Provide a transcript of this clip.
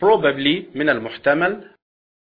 probably من المحتمل